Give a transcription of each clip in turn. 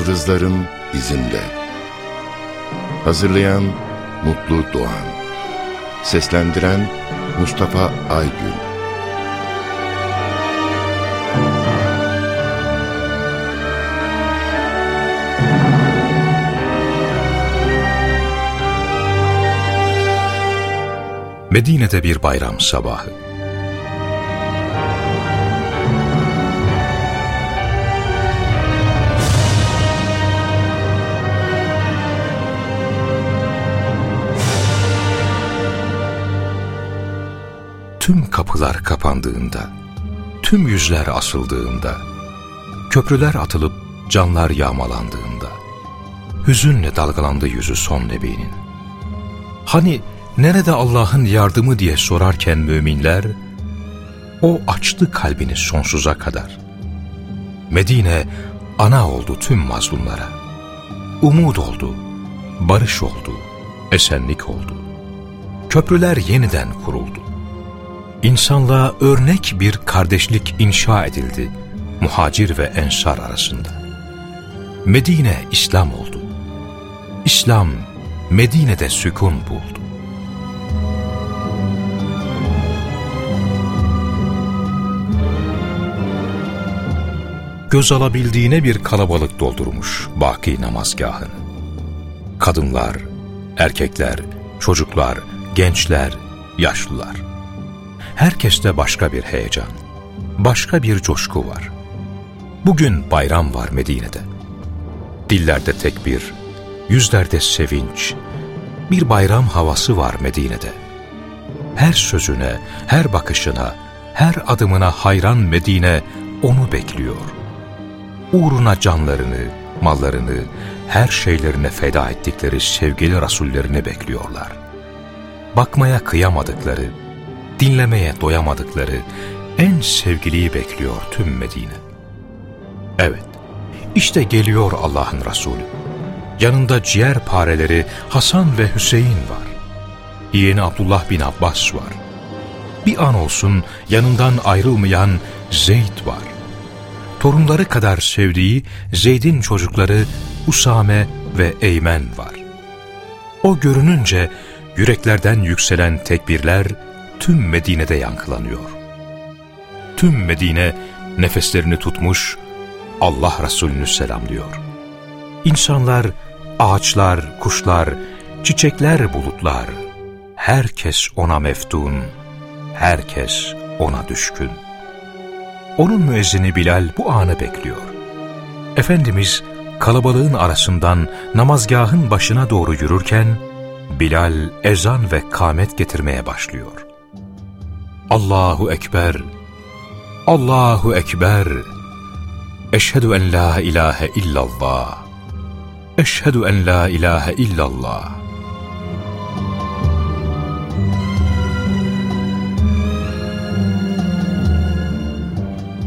Yıldızların izinde. Hazırlayan Mutlu Doğan. Seslendiren Mustafa Aygün. Medine'de bir bayram sabahı. Tüm kapılar kapandığında, tüm yüzler asıldığında, köprüler atılıp canlar yağmalandığında, hüzünle dalgalandı yüzü son nebinin. Hani nerede Allah'ın yardımı diye sorarken müminler, o açtı kalbini sonsuza kadar. Medine ana oldu tüm mazlumlara. Umut oldu, barış oldu, esenlik oldu. Köprüler yeniden kuruldu. İnsanlığa örnek bir kardeşlik inşa edildi muhacir ve ensar arasında. Medine İslam oldu. İslam Medine'de sükun buldu. Göz alabildiğine bir kalabalık doldurmuş baki namazgahını. Kadınlar, erkekler, çocuklar, gençler, yaşlılar herkeste başka bir heyecan, başka bir coşku var. Bugün bayram var Medine'de. Dillerde tekbir, yüzlerde sevinç, bir bayram havası var Medine'de. Her sözüne, her bakışına, her adımına hayran Medine onu bekliyor. Uğruna canlarını, mallarını, her şeylerine feda ettikleri sevgili rasullerini bekliyorlar. Bakmaya kıyamadıkları, dinlemeye doyamadıkları en sevgiliyi bekliyor tüm Medine. Evet, işte geliyor Allah'ın Resulü. Yanında ciğer pareleri Hasan ve Hüseyin var. Yeğeni Abdullah bin Abbas var. Bir an olsun yanından ayrılmayan Zeyd var. Torunları kadar sevdiği Zeyd'in çocukları Usame ve Eymen var. O görününce yüreklerden yükselen tekbirler tüm Medine'de yankılanıyor. Tüm Medine nefeslerini tutmuş Allah Resulü'nü selamlıyor. İnsanlar, ağaçlar, kuşlar, çiçekler, bulutlar, herkes ona meftun, herkes ona düşkün. Onun müezzini Bilal bu anı bekliyor. Efendimiz kalabalığın arasından namazgahın başına doğru yürürken, Bilal ezan ve kamet getirmeye başlıyor. Allahu Ekber, Allahu Ekber, Eşhedü en la ilahe illallah, Eşhedü en la ilahe illallah.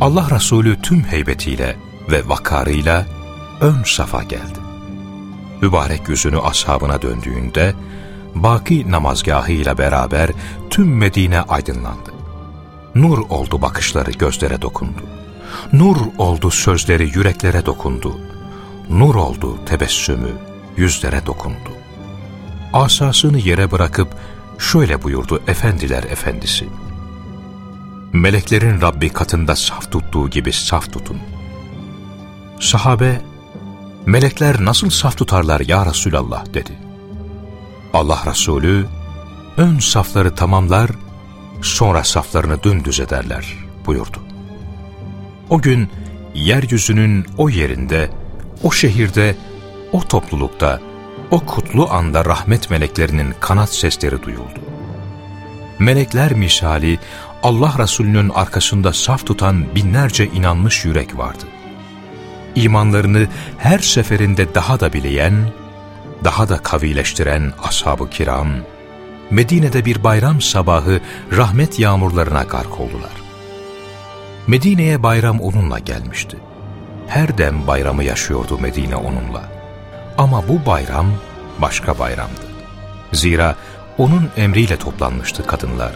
Allah Resulü tüm heybetiyle ve vakarıyla ön safa geldi. Mübarek yüzünü ashabına döndüğünde, baki namazgahıyla beraber tüm Medine aydınlandı. Nur oldu bakışları gözlere dokundu. Nur oldu sözleri yüreklere dokundu. Nur oldu tebessümü yüzlere dokundu. Asasını yere bırakıp şöyle buyurdu efendiler efendisi. Meleklerin Rabbi katında saf tuttuğu gibi saf tutun. Sahabe, melekler nasıl saf tutarlar ya Resulallah dedi. Allah Resulü, ön safları tamamlar, sonra saflarını dümdüz ederler buyurdu. O gün yeryüzünün o yerinde, o şehirde, o toplulukta, o kutlu anda rahmet meleklerinin kanat sesleri duyuldu. Melekler misali Allah Resulü'nün arkasında saf tutan binlerce inanmış yürek vardı. İmanlarını her seferinde daha da bileyen, daha da kavileştiren ashab-ı kiram, Medine'de bir bayram sabahı rahmet yağmurlarına gark oldular. Medine'ye bayram onunla gelmişti. Her dem bayramı yaşıyordu Medine onunla. Ama bu bayram başka bayramdı. Zira onun emriyle toplanmıştı kadınlar,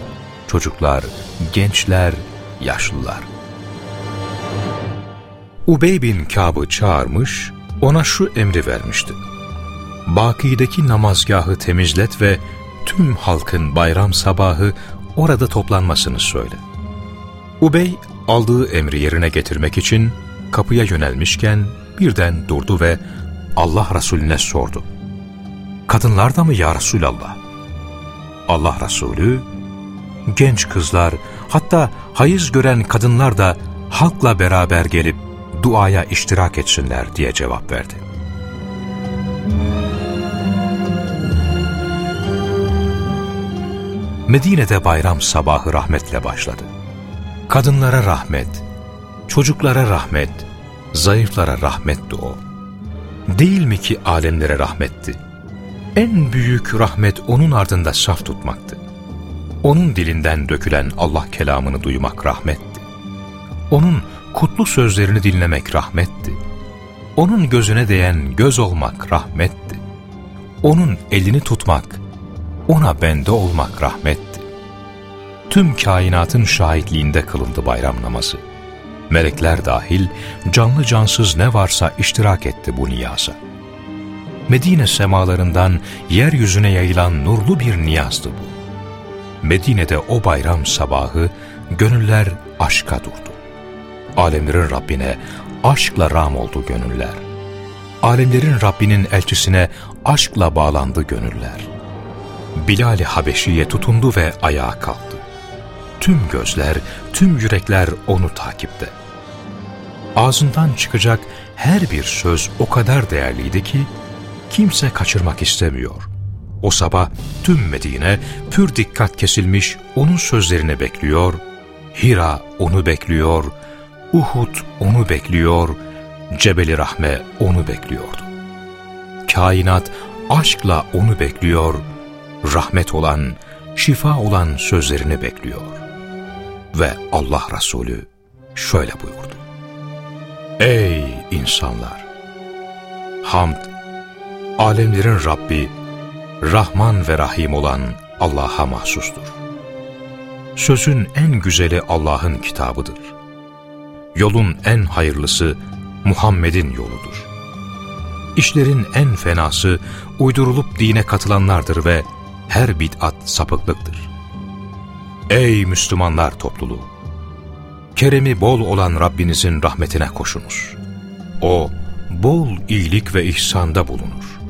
çocuklar, gençler, yaşlılar. Ubey bin Kâb'ı çağırmış, ona şu emri vermişti. Baki'deki namazgahı temizlet ve tüm halkın bayram sabahı orada toplanmasını söyle. Ubey aldığı emri yerine getirmek için kapıya yönelmişken birden durdu ve Allah Resulüne sordu. Kadınlar da mı ya Resulallah? Allah Resulü, genç kızlar hatta hayız gören kadınlar da halkla beraber gelip duaya iştirak etsinler diye cevap verdi. Medine'de bayram sabahı rahmetle başladı. Kadınlara rahmet, çocuklara rahmet, zayıflara rahmetti o. Değil mi ki alemlere rahmetti? En büyük rahmet onun ardında saf tutmaktı. Onun dilinden dökülen Allah kelamını duymak rahmetti. Onun kutlu sözlerini dinlemek rahmetti. Onun gözüne değen göz olmak rahmetti. Onun elini tutmak, ona bende olmak rahmetti. Tüm kainatın şahitliğinde kılındı bayram namazı. Melekler dahil canlı cansız ne varsa iştirak etti bu niyaza. Medine semalarından yeryüzüne yayılan nurlu bir niyazdı bu. Medine'de o bayram sabahı gönüller aşka durdu. Alemlerin Rabbine aşkla ram oldu gönüller. Alemlerin Rabbinin elçisine aşkla bağlandı gönüller. Bilal-i Habeşi'ye tutundu ve ayağa kalktı. Tüm gözler, tüm yürekler onu takipte. Ağzından çıkacak her bir söz o kadar değerliydi ki, kimse kaçırmak istemiyor. O sabah tüm Medine pür dikkat kesilmiş onun sözlerini bekliyor, Hira onu bekliyor, Uhud onu bekliyor, Cebeli Rahme onu bekliyordu. Kainat aşkla onu bekliyor, rahmet olan, şifa olan sözlerini bekliyor. Ve Allah Resulü şöyle buyurdu. Ey insanlar! Hamd, alemlerin Rabbi, Rahman ve Rahim olan Allah'a mahsustur. Sözün en güzeli Allah'ın kitabıdır. Yolun en hayırlısı Muhammed'in yoludur. İşlerin en fenası uydurulup dine katılanlardır ve her bid'at sapıklıktır. Ey Müslümanlar topluluğu! Keremi bol olan Rabbinizin rahmetine koşunuz. O, bol iyilik ve ihsanda bulunur.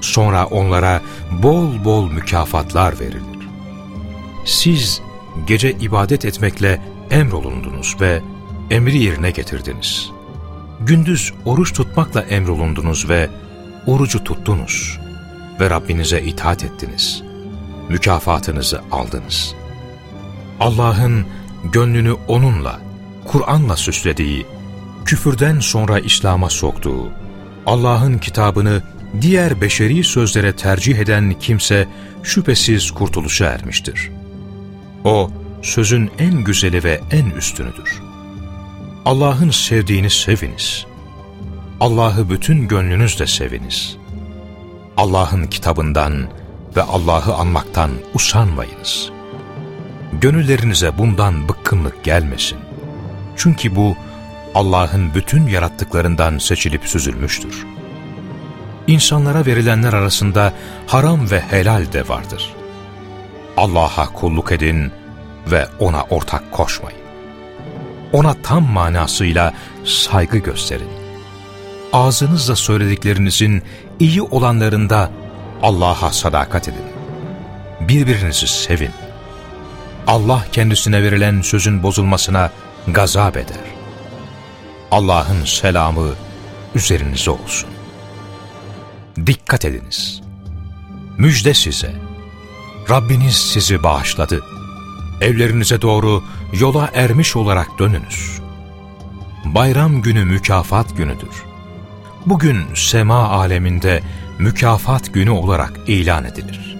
Sonra onlara bol bol mükafatlar verilir. Siz gece ibadet etmekle emrolundunuz ve emri yerine getirdiniz. Gündüz oruç tutmakla emrolundunuz ve orucu tuttunuz ve Rabbinize itaat ettiniz. Mükafatınızı aldınız. Allah'ın gönlünü onunla, Kur'an'la süslediği, küfürden sonra İslam'a soktuğu, Allah'ın kitabını diğer beşeri sözlere tercih eden kimse şüphesiz kurtuluşa ermiştir. O, sözün en güzeli ve en üstünüdür. Allah'ın sevdiğini seviniz. Allah'ı bütün gönlünüzle seviniz. Allah'ın kitabından ve Allah'ı anmaktan usanmayınız. Gönüllerinize bundan bıkkınlık gelmesin. Çünkü bu Allah'ın bütün yarattıklarından seçilip süzülmüştür. İnsanlara verilenler arasında haram ve helal de vardır. Allah'a kulluk edin ve O'na ortak koşmayın. Ona tam manasıyla saygı gösterin. Ağzınızla söylediklerinizin iyi olanlarında Allah'a sadakat edin. Birbirinizi sevin. Allah kendisine verilen sözün bozulmasına gazap eder. Allah'ın selamı üzerinize olsun. Dikkat ediniz. Müjde size. Rabbiniz sizi bağışladı. Evlerinize doğru yola ermiş olarak dönünüz. Bayram günü mükafat günüdür. Bugün sema aleminde mükafat günü olarak ilan edilir.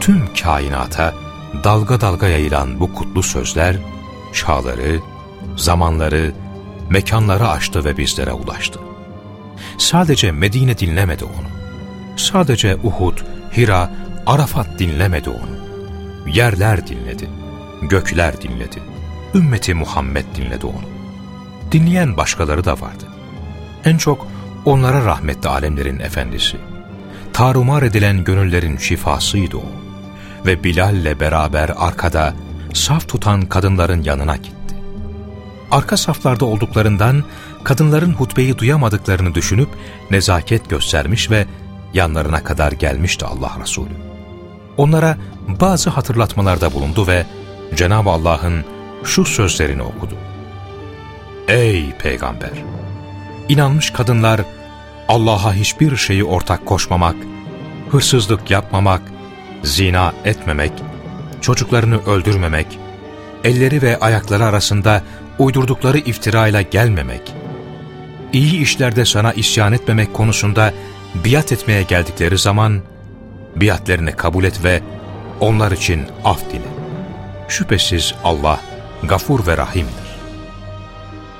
Tüm kainata dalga dalga yayılan bu kutlu sözler, çağları, zamanları, mekanları aştı ve bizlere ulaştı. Sadece Medine dinlemedi onu. Sadece Uhud, Hira, Arafat dinlemedi onu. Yerler dinledi, gökler dinledi, ümmeti Muhammed dinledi onu. Dinleyen başkaları da vardı. En çok onlara rahmetli alemlerin efendisi. Tarumar edilen gönüllerin şifasıydı o. Ve Bilal'le beraber arkada saf tutan kadınların yanına gitti. Arka saflarda olduklarından kadınların hutbeyi duyamadıklarını düşünüp nezaket göstermiş ve yanlarına kadar gelmişti Allah Resulü. Onlara bazı hatırlatmalarda bulundu ve Cenab-ı Allah'ın şu sözlerini okudu. Ey Peygamber! İnanmış kadınlar Allah'a hiçbir şeyi ortak koşmamak, hırsızlık yapmamak, zina etmemek, çocuklarını öldürmemek, elleri ve ayakları arasında uydurdukları iftirayla gelmemek, iyi işlerde sana isyan etmemek konusunda biat etmeye geldikleri zaman biatlerini kabul et ve onlar için af dile. Şüphesiz Allah gafur ve rahimdir.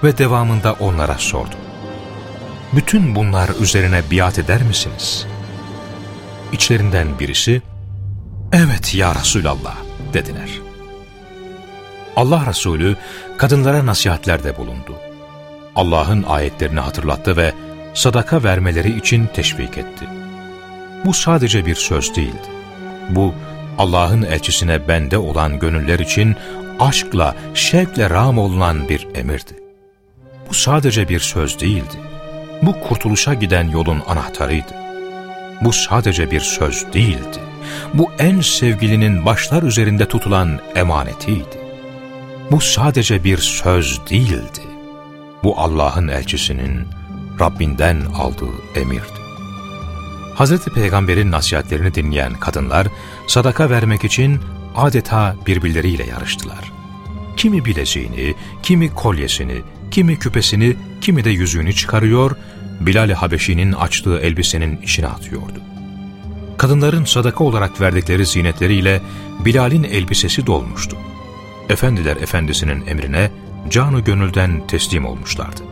Ve devamında onlara sordu. Bütün bunlar üzerine biat eder misiniz? İçlerinden birisi, evet ya Resulallah dediler. Allah Resulü kadınlara nasihatlerde bulundu. Allah'ın ayetlerini hatırlattı ve sadaka vermeleri için teşvik etti. Bu sadece bir söz değildi. Bu Allah'ın elçisine bende olan gönüller için aşkla, şevkle ram olunan bir emirdi. Bu sadece bir söz değildi. Bu kurtuluşa giden yolun anahtarıydı. Bu sadece bir söz değildi. Bu en sevgilinin başlar üzerinde tutulan emanetiydi. Bu sadece bir söz değildi. Bu Allah'ın elçisinin Rabbinden aldığı emirdi. Hazreti Peygamber'in nasihatlerini dinleyen kadınlar sadaka vermek için adeta birbirleriyle yarıştılar. Kimi bileziğini, kimi kolyesini, kimi küpesini, kimi de yüzüğünü çıkarıyor, Bilal-i Habeşi'nin açtığı elbisenin içine atıyordu. Kadınların sadaka olarak verdikleri zinetleriyle Bilal'in elbisesi dolmuştu. Efendiler efendisinin emrine canı gönülden teslim olmuşlardı.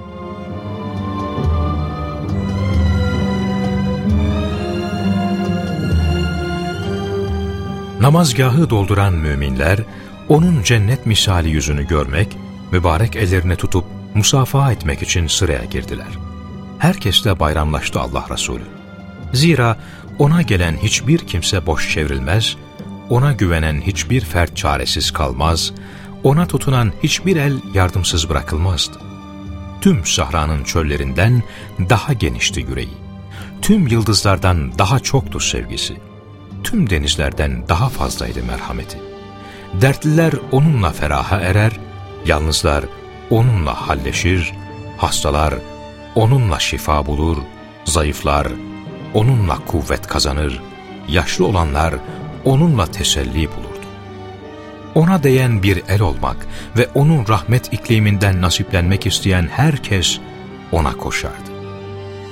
Namazgahı dolduran müminler, onun cennet misali yüzünü görmek, mübarek ellerini tutup musafaha etmek için sıraya girdiler. Herkesle bayramlaştı Allah Resulü. Zira ona gelen hiçbir kimse boş çevrilmez, ona güvenen hiçbir fert çaresiz kalmaz, ona tutunan hiçbir el yardımsız bırakılmazdı. Tüm sahranın çöllerinden daha genişti yüreği. Tüm yıldızlardan daha çoktu sevgisi. Tüm denizlerden daha fazlaydı merhameti. Dertliler onunla feraha erer, yalnızlar onunla halleşir, hastalar onunla şifa bulur, zayıflar onunla kuvvet kazanır, yaşlı olanlar onunla teselli bulurdu. Ona değen bir el olmak ve onun rahmet ikliminden nasiplenmek isteyen herkes ona koşardı.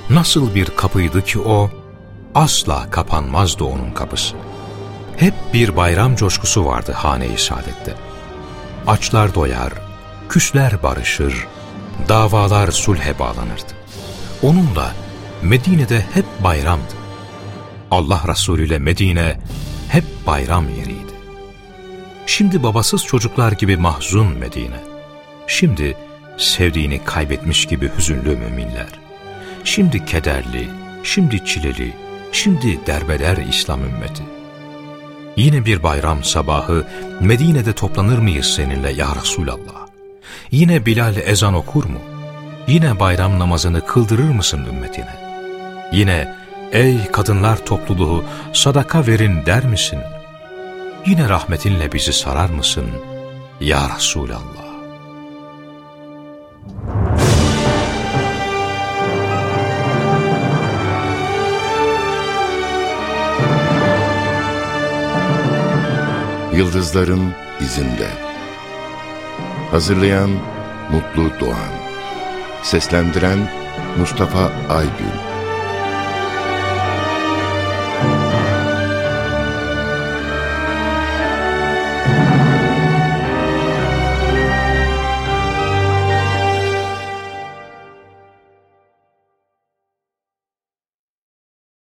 Nasıl bir kapıydı ki o, asla kapanmazdı onun kapısı. Hep bir bayram coşkusu vardı hane-i saadette. Açlar doyar, küsler barışır, davalar sulhe bağlanırdı. Onunla Medine'de hep bayramdı. Allah Resulü ile Medine hep bayram yeriydi. Şimdi babasız çocuklar gibi mahzun Medine. Şimdi sevdiğini kaybetmiş gibi hüzünlü müminler. Şimdi kederli, şimdi çileli, şimdi derbeder İslam ümmeti. Yine bir bayram sabahı Medine'de toplanır mıyız seninle ya Resulallah? Yine Bilal ezan okur mu? Yine bayram namazını kıldırır mısın ümmetine? Yine ey kadınlar topluluğu sadaka verin der misin? Yine rahmetinle bizi sarar mısın ya Resulallah? Yıldızların izinde. Hazırlayan Mutlu Doğan. Seslendiren Mustafa Aygün